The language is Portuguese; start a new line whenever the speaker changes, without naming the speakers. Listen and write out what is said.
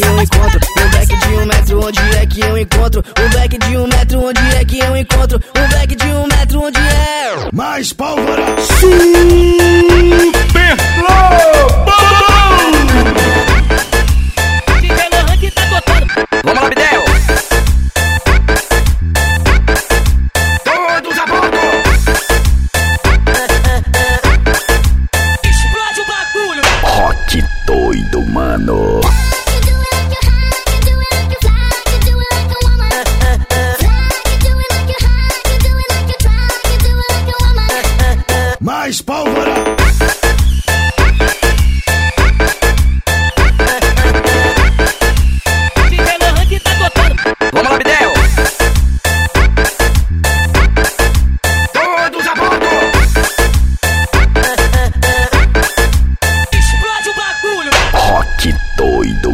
que eu encontro? Um back de um metro, onde é que eu encontro? Um back de um metro, onde é que eu encontro? Um back de um metro, onde é?
Mais pólvora! Sim! mais pólvora.
Vamos lá, Bidel. Todos a bordo.
Explode o bagulho.
Rock doido.